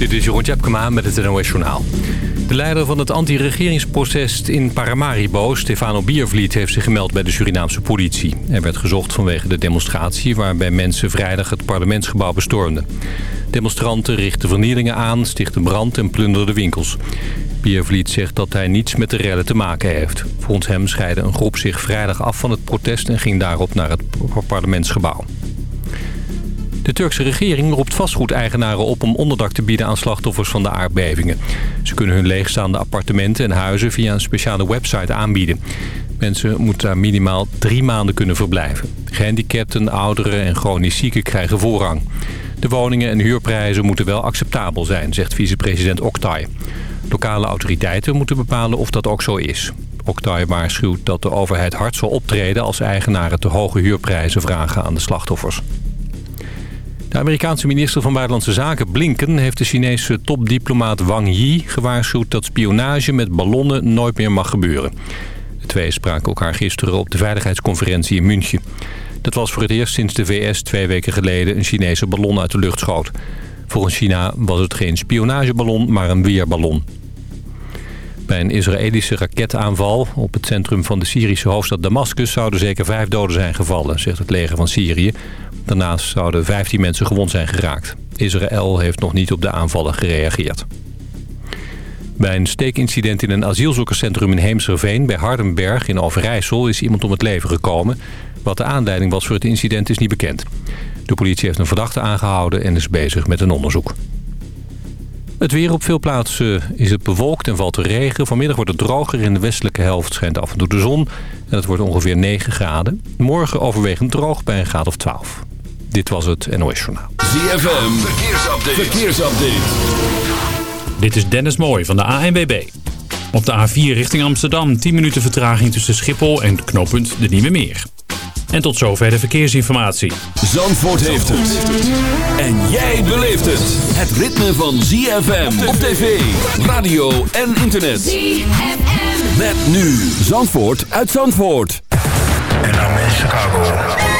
Dit is Jeroen Tjepkema met het NOS Journaal. De leider van het anti-regeringsproces in Paramaribo, Stefano Biervliet... heeft zich gemeld bij de Surinaamse politie. Hij werd gezocht vanwege de demonstratie... waarbij mensen vrijdag het parlementsgebouw bestormden. Demonstranten richtten vernielingen aan, stichtten brand en plunderden winkels. Biervliet zegt dat hij niets met de rellen te maken heeft. Volgens hem scheidde een groep zich vrijdag af van het protest... en ging daarop naar het parlementsgebouw. De Turkse regering roept vastgoedeigenaren op om onderdak te bieden aan slachtoffers van de aardbevingen. Ze kunnen hun leegstaande appartementen en huizen via een speciale website aanbieden. Mensen moeten daar minimaal drie maanden kunnen verblijven. Gehandicapten, ouderen en chronisch zieken krijgen voorrang. De woningen en huurprijzen moeten wel acceptabel zijn, zegt vicepresident Oktay. Lokale autoriteiten moeten bepalen of dat ook zo is. Oktay waarschuwt dat de overheid hard zal optreden als eigenaren te hoge huurprijzen vragen aan de slachtoffers. De Amerikaanse minister van Buitenlandse Zaken Blinken heeft de Chinese topdiplomaat Wang Yi gewaarschuwd dat spionage met ballonnen nooit meer mag gebeuren. De twee spraken elkaar gisteren op de veiligheidsconferentie in München. Dat was voor het eerst sinds de VS twee weken geleden een Chinese ballon uit de lucht schoot. Volgens China was het geen spionageballon, maar een weerballon. Bij een Israëlische raketaanval op het centrum van de Syrische hoofdstad Damascus... zouden zeker vijf doden zijn gevallen, zegt het leger van Syrië. Daarnaast zouden 15 mensen gewond zijn geraakt. Israël heeft nog niet op de aanvallen gereageerd. Bij een steekincident in een asielzoekerscentrum in Heemserveen bij Hardenberg in Overijssel is iemand om het leven gekomen. Wat de aanleiding was voor het incident is niet bekend. De politie heeft een verdachte aangehouden en is bezig met een onderzoek. Het weer op veel plaatsen is het bewolkt en valt er regen. Vanmiddag wordt het droger. In de westelijke helft schijnt af en toe de zon. En het wordt ongeveer 9 graden. Morgen overwegend droog bij een graad of 12. Dit was het NOS Journaal. ZFM, verkeersupdate. verkeersupdate. Dit is Dennis Mooij van de ANWB. Op de A4 richting Amsterdam 10 minuten vertraging tussen Schiphol en knooppunt De Nieuwe Meer. En tot zover de verkeersinformatie. Zandvoort heeft het. En jij beleeft het. Het ritme van ZFM op tv, radio en internet. ZFM. Met nu Zandvoort uit Zandvoort. En dan in Chicago.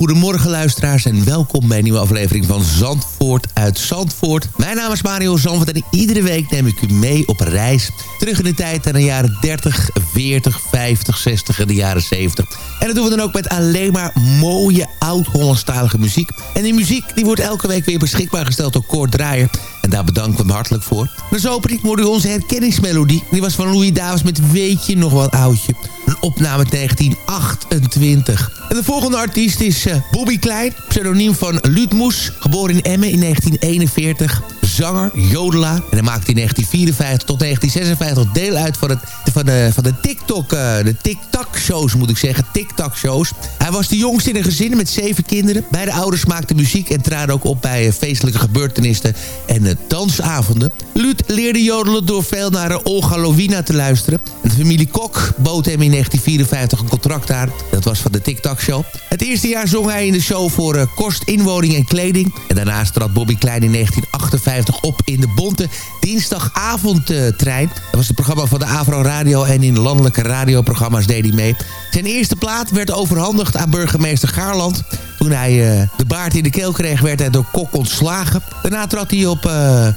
Een hele goede morgen luisteraars en welkom bij een nieuwe aflevering van Zandvoort uit Zandvoort. Mijn naam is Mario Zandvoort en iedere week neem ik u mee op reis. Terug in de tijd naar de jaren 30, 40, 50, 60 en de jaren 70. En dat doen we dan ook met alleen maar mooie oud-Hollandstalige muziek. En die muziek die wordt elke week weer beschikbaar gesteld door Kort Draaier. En daar bedanken we hem hartelijk voor. Dus opening hoorde u onze herkenningsmelodie. Die was van Louis Davis met Weet je nog wel oudje. Een opname uit 1928. En de volgende artiest is eh, Bobby Klein, pseudoniem van Luut Moes. Geboren in Emmen in 1941. Zanger, jodelaar. En hij maakte in 1954 tot 1956 deel uit van, het, van de, van de TikTok, eh, de TikTok-shows moet ik zeggen. TikTok-shows. Hij was de jongste in een gezin met zeven kinderen. Beide ouders maakten muziek en traden ook op bij eh, feestelijke gebeurtenissen en eh, dansavonden. Luut leerde jodelen door veel naar Olga Lovina te luisteren. En de familie Kok bood hem in 1954 een contract aan. Dat was van de TikTok-show. Het eerste jaar zong hij in de show voor kost, inwoning en kleding. En daarnaast trad Bobby Klein in 1958 op in de Bonte Dinsdagavondtrein. Dat was het programma van de Avro Radio en in landelijke radioprogramma's deed hij mee. Zijn eerste plaat werd overhandigd aan burgemeester Gaarland. Toen hij uh, de baard in de keel kreeg, werd hij door Kok ontslagen. Daarna trad hij op uh,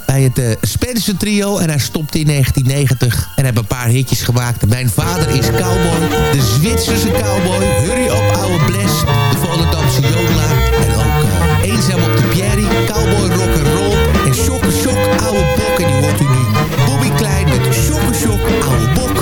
bij het uh, Spencer Trio en hij stopte in 1990. En heeft een paar hitjes gemaakt. Mijn vader is cowboy, de Zwitserse cowboy, Hurry op oude bles, de Volendamse jodelaar. En ook Eenzaam op de Pierry, cowboy rock and roll en Shock Shock oude bok. En die hoort u nu Bobby Klein met Shock Shock oude bok.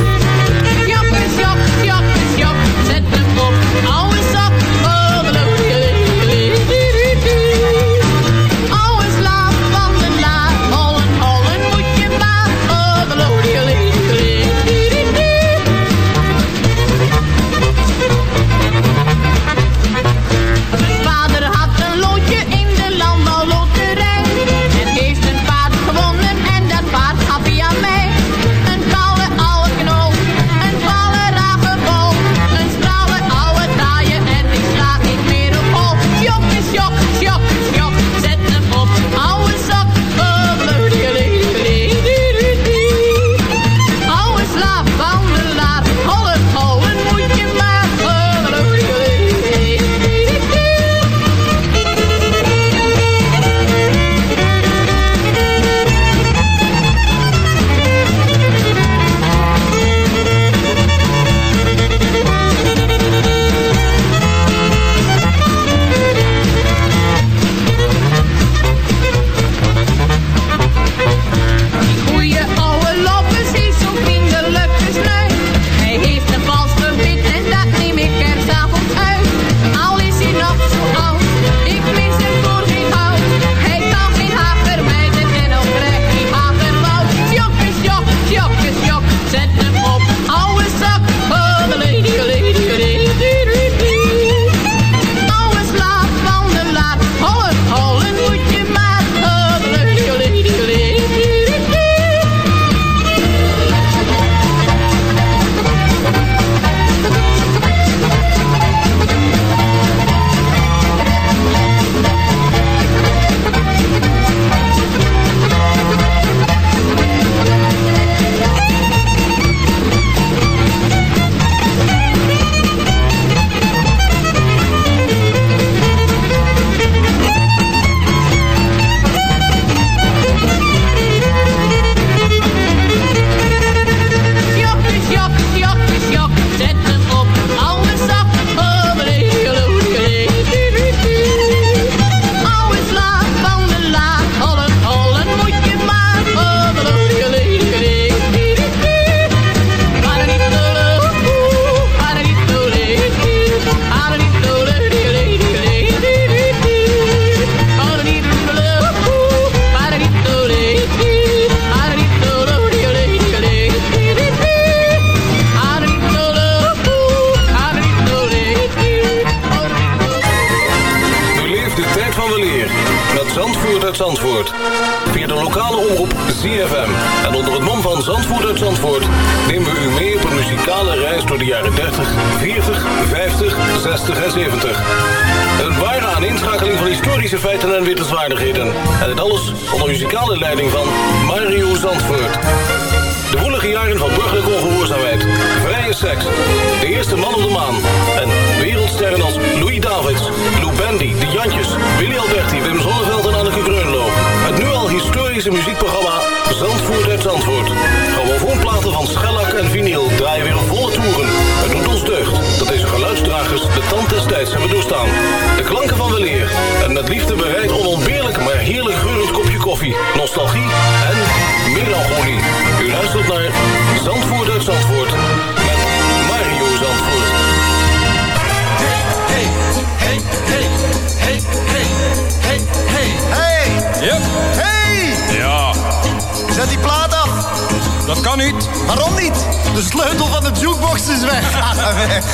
Jukebox is weg.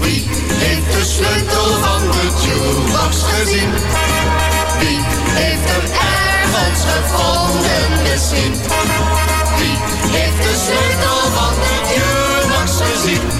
Wie heeft de sleutel van de jukebox gezien? Wie heeft hem ergens gevonden misschien? Wie heeft de sleutel van de jukebox gezien?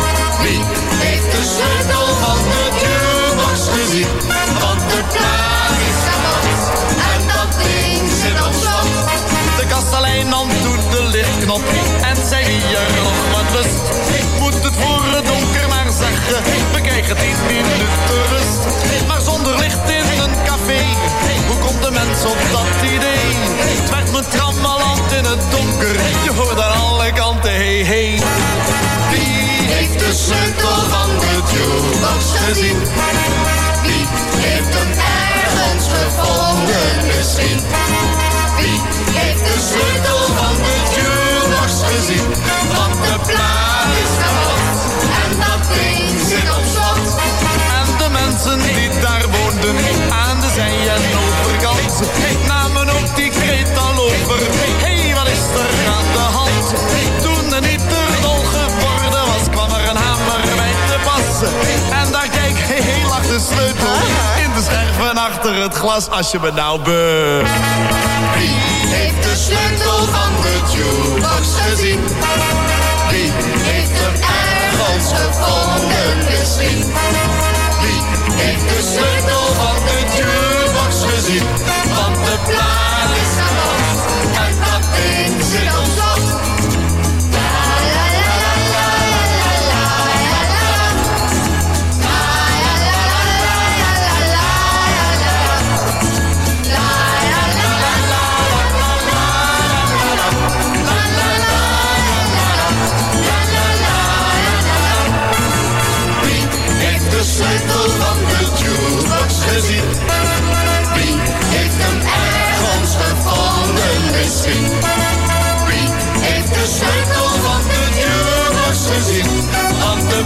Wie heeft de sleutel van de jukebox gezien? Want de plaat is kapot en dat ding zit op slot. De kastelein nam toen de lichtknop en zei wie er nog wat lust. Moet het voor het donker maar zeggen, we krijgen tien minuten rust. Maar zonder licht in een café, hoe komt de mens op dat idee? Het werd me trammeland in het donker, je hoort aan alle kanten hey hey. De sleutel van de jukebox gezien? Wie heeft hem ergens gevonden misschien? Wie heeft de sleutel van de jukebox gezien? Want de plaat is kapot en dat ding zit op slot. En de mensen die daar woonden aan de zij en overkant namen ook die kreet al over. hey, wat is er aan de hand? Toen een ieder te passen. En daar kijk, hey, lag de sleutel in de scherven achter het glas. Als je me nou be... Wie heeft de sleutel van de jukebox gezien? Wie heeft hem ergens gevonden misschien? Wie heeft de sleutel van de jukebox gezien? Want de plaat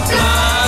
time.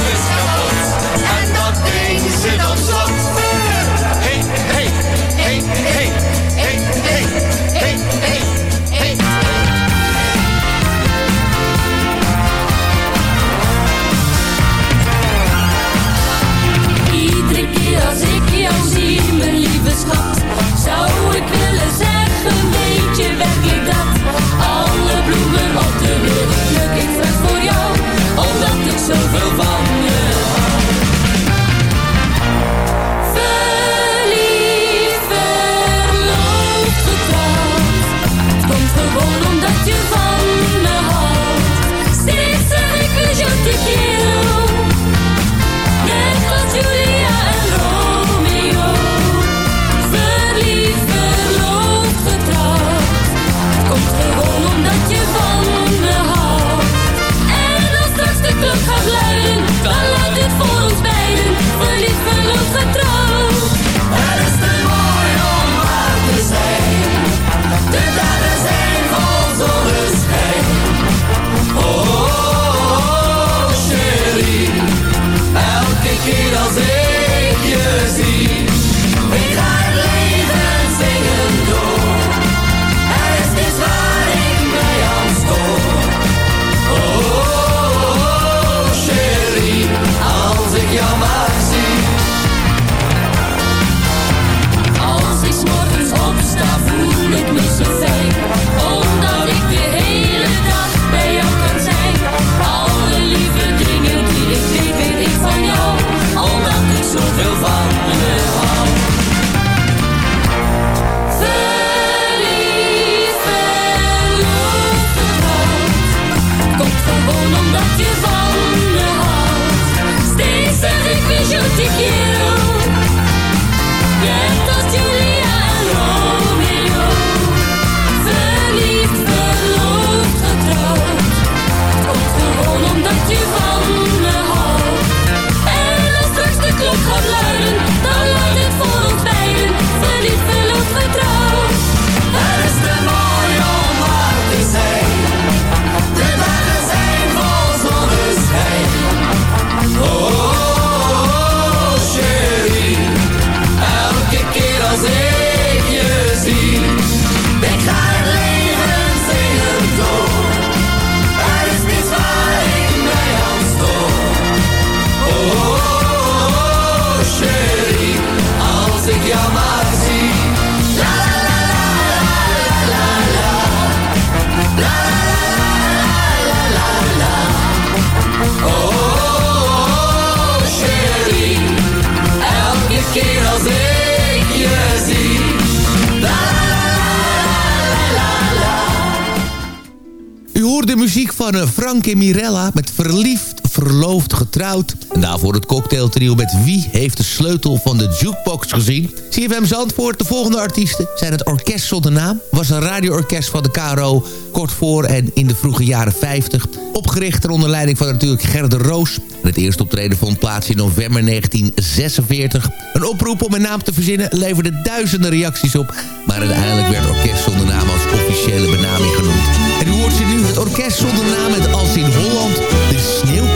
Frank en Mirella met Verliefd, Verloofd, Getrouwd. En daarvoor het cocktailtrio met Wie heeft de sleutel van de jukebox gezien. CFM Zandvoort, de volgende artiesten zijn het Orkest Zonder Naam. Was een radioorkest van de KRO kort voor en in de vroege jaren 50. Opgericht onder leiding van natuurlijk Gerde Roos. Het eerste optreden vond plaats in november 1946. Een oproep om een naam te verzinnen leverde duizenden reacties op. Maar uiteindelijk werd Orkest Zonder Naam als officiële benaming genoemd. En u hoort ze nu, het Orkest Zonder Naam met Als in Holland? De sneeuwklokjes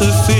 de lentevee.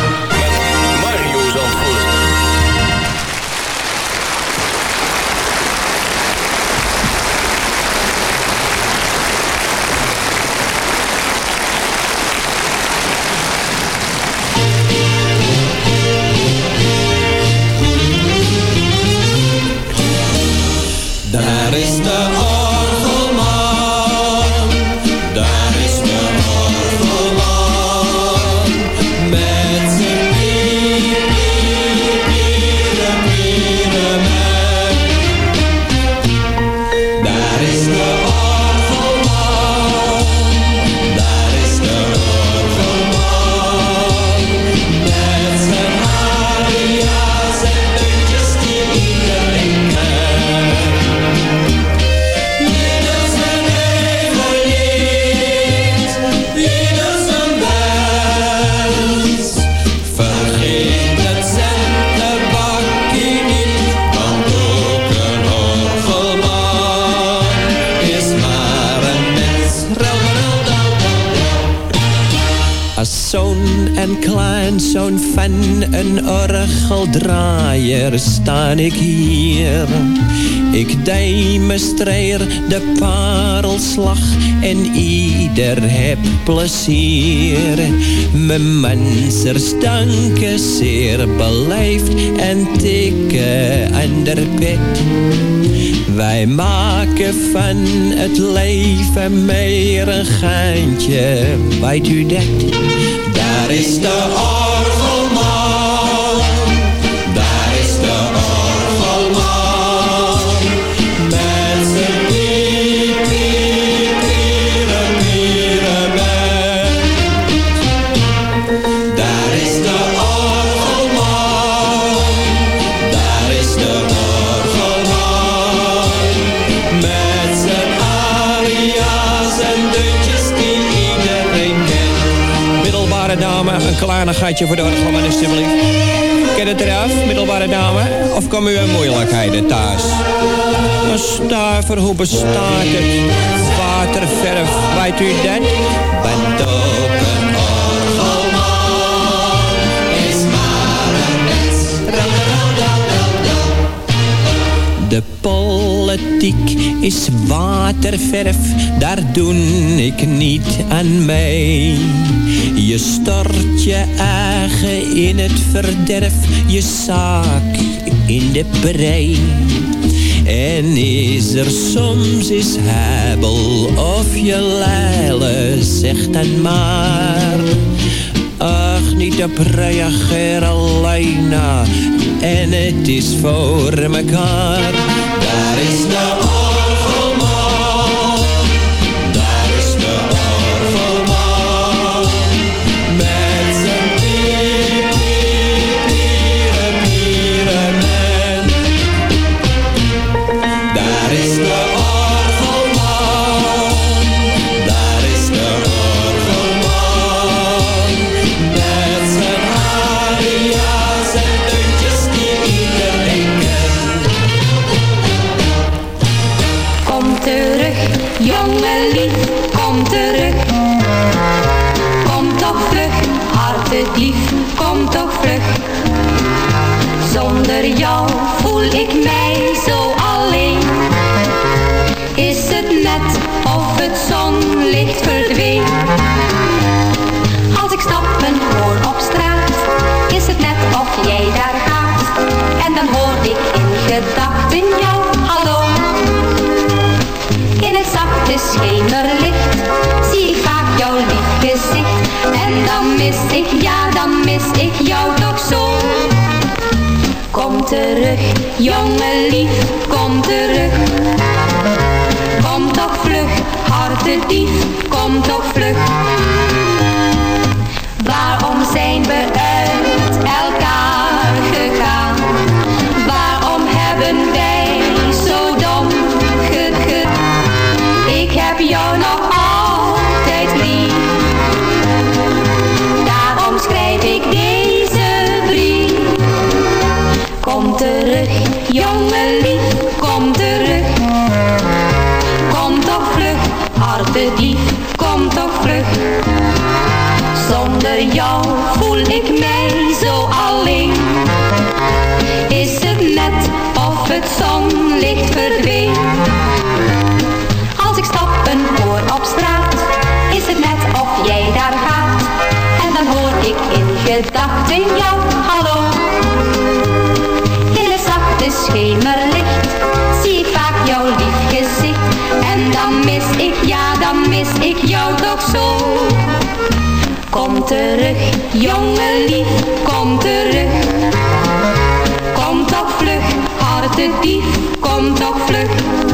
en kleinzoon van een orgeldraaier staan ik hier. Ik demonstreer de parelslag en ieder heb plezier. Mijn mensers danken zeer beleefd en tikken aan de pet. Wij maken van het leven meer een geintje, weet u dat? Is de kleinigheidje voor de orgelman alsjeblieft. Ken het eraf, middelbare dame? Of komen u in moeilijkheden thuis? Een stuiver, hoe bestaat het? Waterverf, weet u dat? Bent ook een orgelman, is maar een mens. De politiek is waterverf, daar doe ik niet aan mee. Je stort je eigen in het verderf, je zaak in de brei. En is er soms is hebel of je leile, zeg dan maar. Ach, niet op reageer alleen. En het is voor mekaar. Daar is de mis ik, ja dan mis ik jou toch zo. Kom terug, jongen lief, kom terug. Kom toch vlug, hartedief, kom toch vlug. Waarom zijn we uit elkaar gegaan? Waarom hebben wij zo dom gekut? Ik heb jou nog hartedief, kom toch vlug. Zonder jou voel ik mij zo alleen. Is het net of het zonlicht verdween? Als ik stappen hoor op straat, is het net of jij daar gaat. En dan hoor ik in gedachten jou, jongen lief, kom terug. Kom toch vlug, hartedief, kom toch vlug.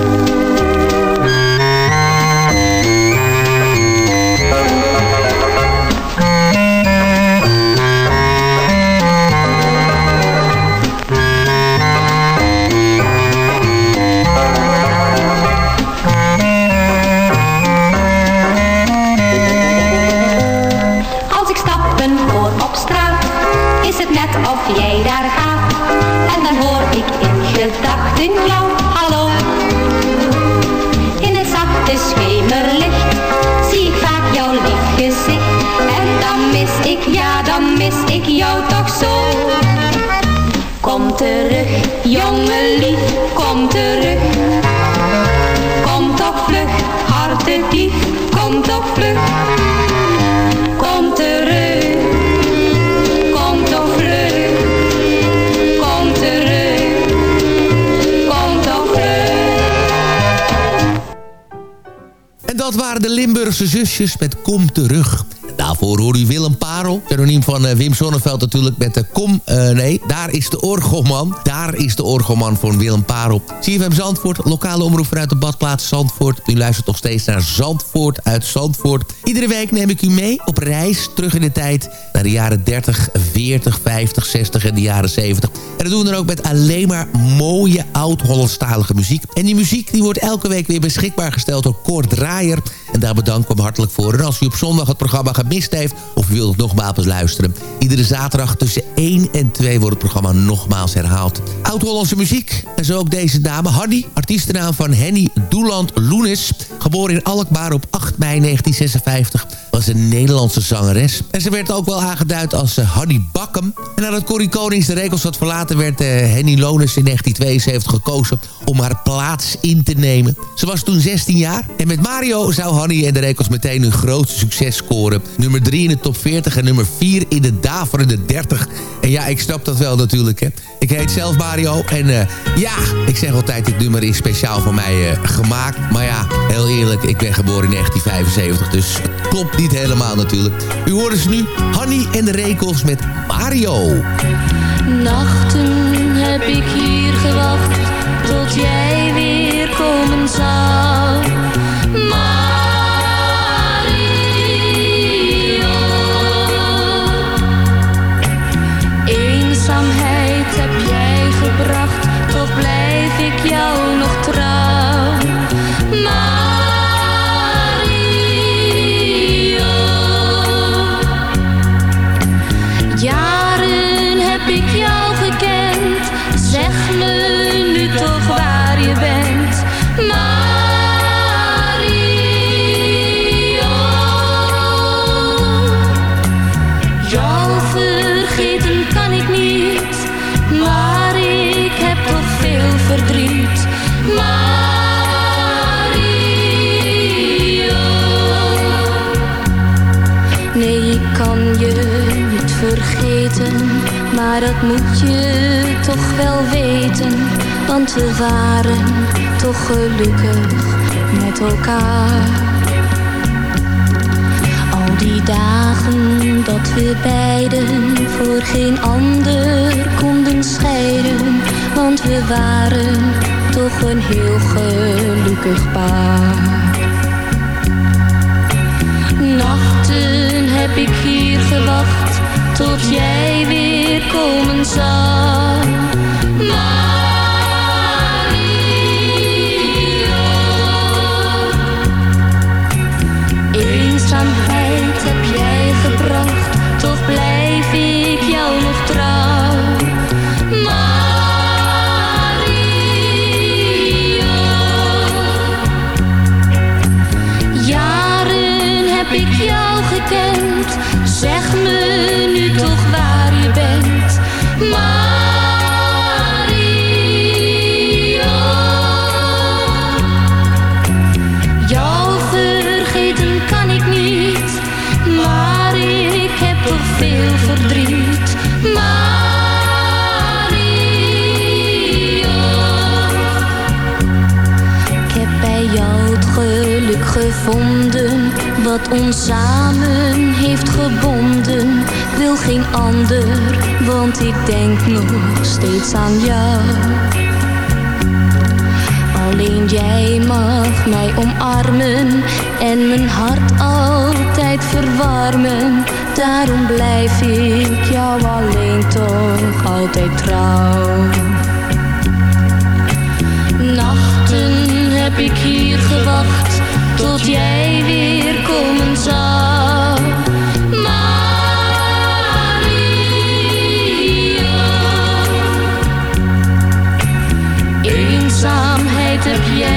Mis ik jou toch zo. Kom terug, jongen lief, kom terug. Kom toch vlug, hartedief, kom toch vlug. Kom terug, kom toch vlug. Kom terug, kom toch vlug. En dat waren de Limburgse zusjes met Kom Terug. Daarvoor hoorde u Willem Parel, pseudoniem van eh, Wim Sonneveld natuurlijk met de Kom... eh, nee, daar is de orgelman. Daar is de orgelman van Willem Parel. CFM Zandvoort, lokale omroep vanuit de badplaats Zandvoort. U luistert nog steeds naar Zandvoort uit Zandvoort. Iedere week neem ik u mee op reis terug in de tijd... naar de jaren 30, 40, 50, 60 en de jaren 70. En dat doen we dan ook met alleen maar mooie oud-Hollandstalige muziek. En die muziek die wordt elke week weer beschikbaar gesteld door Kort Draaier... En daar bedank ik hem hartelijk voor. En als u op zondag het programma gemist heeft... of wilt nogmaals luisteren... iedere zaterdag tussen 1 en 2 wordt het programma nogmaals herhaald. Oud-Hollandse muziek. En zo ook deze dame, Hardy. Artiestennaam van Henny Doeland Loenis. Geboren in Alkmaar op 8 mei 1956 was een Nederlandse zangeres. En ze werd ook wel aangeduid als uh, Hardy Bakkum. En nadat Corrie Konings de regels had verlaten... werd uh, Henny Lones in 1972 gekozen om haar plaats in te nemen. Ze was toen 16 jaar. En met Mario zou Hanny en de Rekels meteen hun grootste succes scoren. Nummer 3 in de top 40 en nummer 4 in de daverende 30. En ja, ik snap dat wel natuurlijk. Hè. Ik heet zelf Mario. En uh, ja, ik zeg altijd, dit nummer is speciaal voor mij uh, gemaakt. Maar ja, heel eerlijk, ik ben geboren in 1975. Dus het klopt niet helemaal natuurlijk. U hoort dus nu Hanny en de Rekels met Mario. Nachten heb ik hier gewacht tot jij weer komen zou. Maar dat moet je toch wel weten. Want we waren toch gelukkig met elkaar. Al die dagen dat we beiden voor geen ander konden scheiden. Want we waren toch een heel gelukkig paar. Nachten heb ik hier gewacht tot jij weer komen zou. Mario. Eenzaamheid heb jij gebracht, toch blijf ik jou nog trouw. Wat ons samen heeft gebonden. Geen ander, want ik denk nog steeds aan jou. Alleen jij mag mij omarmen en mijn hart altijd verwarmen. Daarom blijf ik jou alleen toch altijd trouw. Nachten heb ik hier gewacht tot jij weer komen zou. Eenzaamheid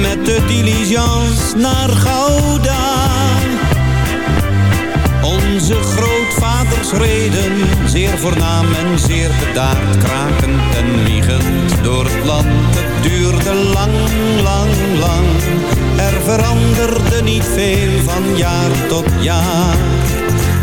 Met de diligence naar Gouda. Onze grootvaders reden Zeer voornaam en zeer bedaard Krakend en wiegend door het land. Het duurde lang, lang, lang. Er veranderde niet veel van jaar tot jaar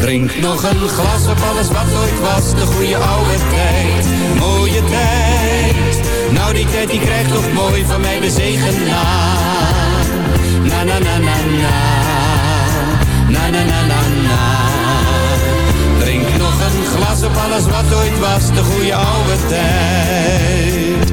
Drink nog een glas op alles wat ooit was, de goede oude tijd. Mooie tijd. Nou die tijd die krijgt toch mooi van mij de zegen na. Na na na na na. Na na na na na. Drink nog een glas op alles wat ooit was, de goede oude tijd.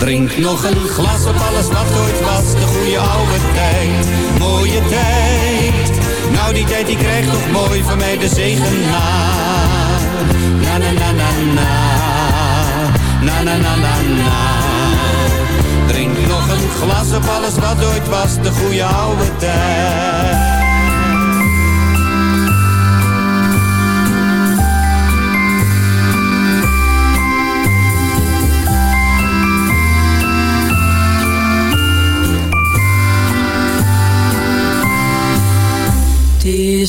Drink nog een glas op alles wat ooit was, de goede oude tijd. Mooie tijd. Nou die tijd die krijgt toch mooi van mij de zegen. Na na na na na. Na na na na na. Drink nog een glas op alles wat ooit was, de goede oude tijd. Het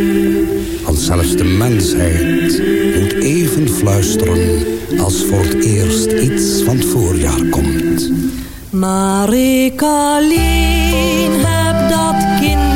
Zelfs de mensheid moet even fluisteren als voor het eerst iets van het voorjaar komt. Maar ik alleen heb dat kind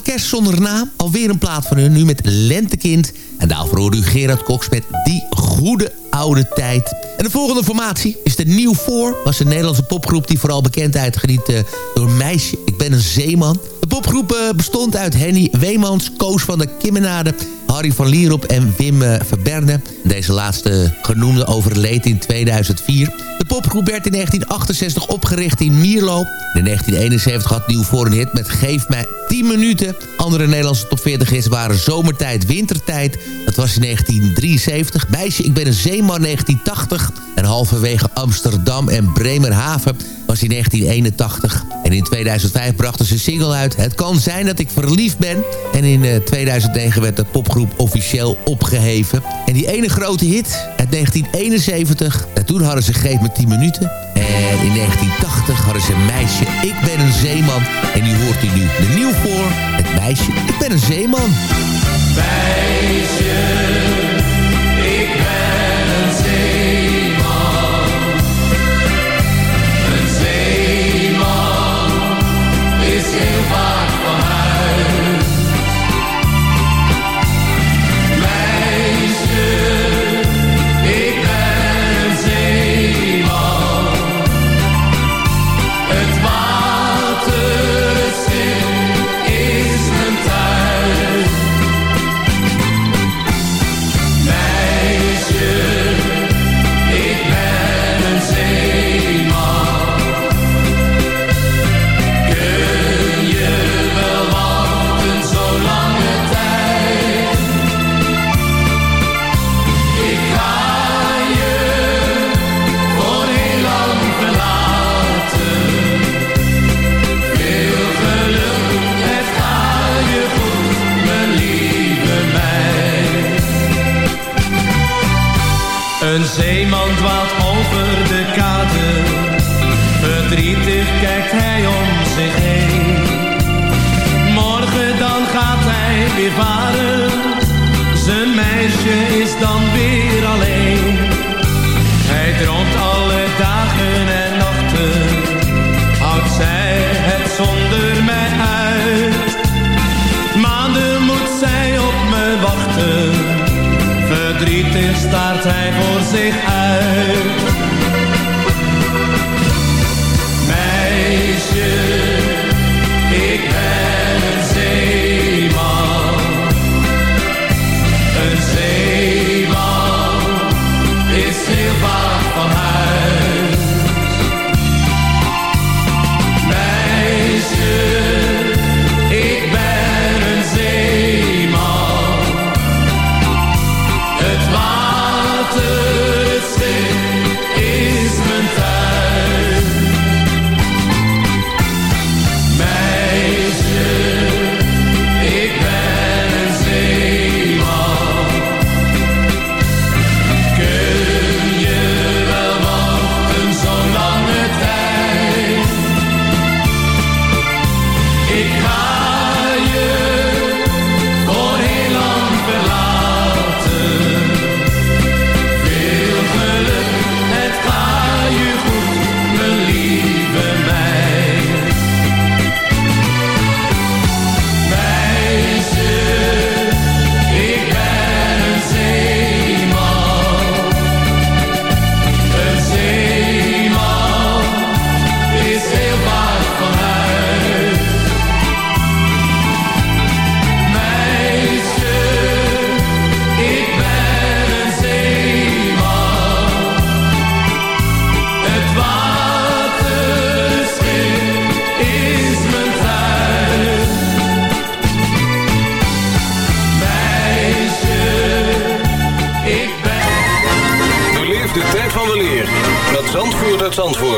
Orkest Zonder Naam. Alweer een plaat van hun, nu met Lentekind. En daarvoor hoorde u Gerard Cox met Die Goede Oude Tijd. En de volgende formatie is de Nieuw Voor. was een Nederlandse popgroep die vooral bekendheid geniet eh, door Meisje, ik ben een zeeman. De popgroep bestond uit Henny Weemans, Koos van der Kimmenade... Harry van Lierop en Wim eh, Verberne. Deze laatste genoemde overleed in 2004. De popgroep werd in 1968 opgericht in Mierlo. In 1971 had Nieuw voor een hit met Geef mij 10 minuten. Andere Nederlandse top 40 hits waren Zomertijd, Wintertijd. Dat was in 1973. Meisje, ik ben een zeeman 1980. En halverwege Amsterdam en Bremerhaven was in 1981. En in 2005 brachten ze een single uit. Het kan zijn dat ik verliefd ben. En in eh, 2009 werd de popgroep officieel opgeheven. En die ene grote hit uit 1971. En toen hadden ze Geef me 10 minuten. En in 1980 hadden ze Meisje, ik ben een zeeman. En nu hoort u nu de nieuw voor. Het meisje, ik ben een zeeman. Meisje, Zijn meisje is dan weer alleen. Hij droomt alle dagen en nachten. Houdt zij het zonder mij uit. Maanden moet zij op me wachten. Verdrietig staart hij voor zich uit.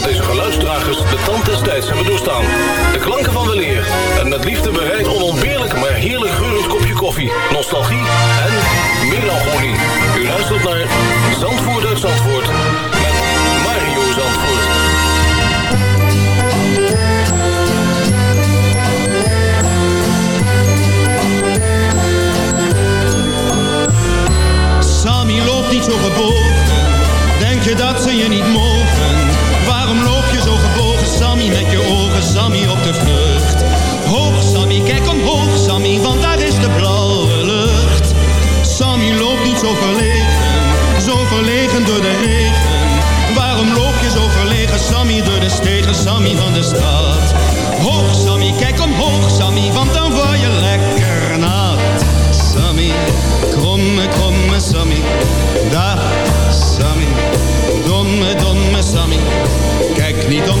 Dat deze geluidsdragers de tand des tijds hebben doorstaan. De klanken van weleer en met liefde bereid onontbeerlijk maar heerlijk geurend kopje koffie, nostalgie en melancholie. U luistert naar Zandvoort uit Zandvoort met Mario Zandvoort. Sammy loopt niet zo gebogen, denk je dat ze je niet mogen? Waarom loop je zo gebogen, Sammy, met je ogen, Sammy, op de vlucht? Hoog, Sammy, kijk omhoog, Sammy, want daar is de blauwe lucht. Sammy loopt niet zo verlegen, zo verlegen door de regen. Waarom loop je zo verlegen, Sammy, door de stegen, Sammy van de stad? Hoog, Sammy, kijk omhoog, Sammy, want dan word je lekker nat. Sammy, kromme, kromme Sammy, dag Sammy, domme, domme Sammy. Kijk niet om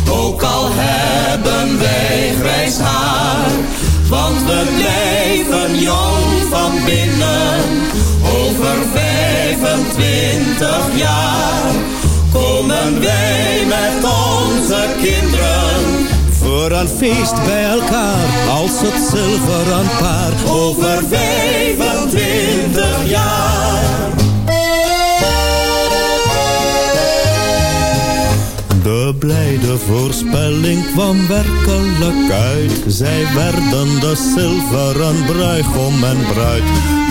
Ook al hebben wij grijs haar, want we blijven jong van binnen. Over 25 jaar komen wij met onze kinderen. Voor een feest bij elkaar, als het zilveren paar. Over 25 jaar. De blijde voorspelling kwam werkelijk uit. Zij werden de zilveren bruigom en bruid.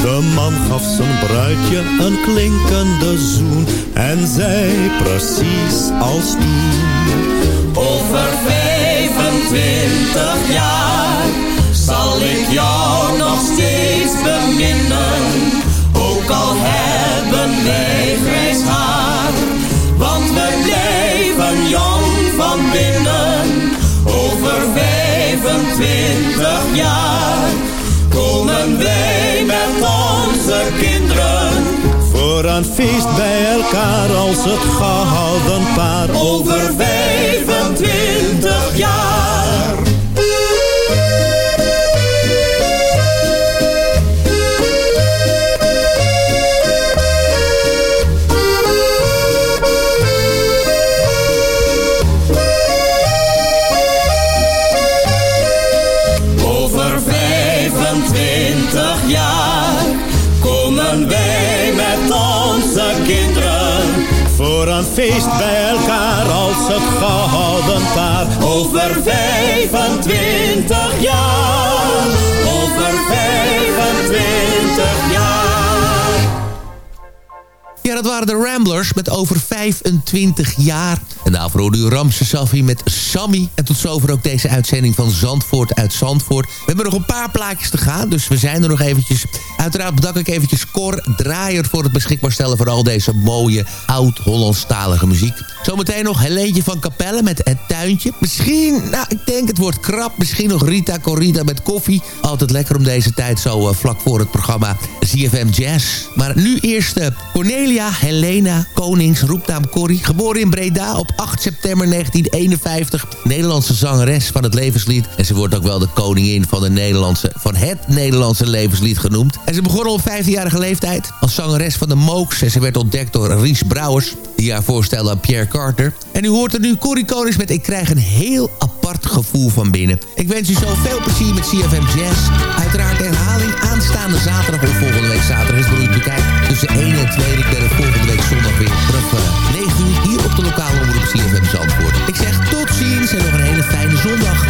De man gaf zijn bruidje een klinkende zoen. En zij precies als toen. Over 25 jaar zal ik jou nog steeds beminnen twintig jaar komen wij met onze kinderen. Voor een feest bij elkaar als het gehouden paar. Over feest bij elkaar als het gehouden paar. Over 25 jaar. Over 25 jaar. Dat waren de Ramblers met over 25 jaar. En daarvoor hoorde u Ramse Safi met Sammy. En tot zover ook deze uitzending van Zandvoort uit Zandvoort. We hebben nog een paar plaatjes te gaan, dus we zijn er nog eventjes. Uiteraard bedank ik eventjes Cor Draaier voor het beschikbaar stellen... van al deze mooie, oud-Hollandstalige muziek. Zometeen nog Helentje van Capelle met Het Tuintje. Misschien, nou, ik denk het wordt krap. Misschien nog Rita Corrida met koffie. Altijd lekker om deze tijd zo uh, vlak voor het programma ZFM Jazz. Maar nu eerst uh, Cornelia Helena Konings, roepnaam Corrie. Geboren in Breda op 8 september 1951. Nederlandse zangeres van het levenslied. En ze wordt ook wel de koningin van, de Nederlandse, van het Nederlandse levenslied genoemd. En ze begon op 15-jarige leeftijd als zangeres van de Mooks. En ze werd ontdekt door Ries Brouwers, die haar voorstelde aan Pierre Carter. En u hoort er nu Corrie Konings met Ik krijg een heel apart gevoel van binnen. Ik wens u zo veel plezier met CFM Jazz. Uiteraard herhaling aanstaande zaterdag of volgende week zaterdag is u bekijkt. Tussen 1 en 2. Ik ben volgende week zondag weer vanaf uh, 9 uur hier op de lokale omroep CFM Zandvoort. Ik zeg tot ziens en nog een hele fijne zondag.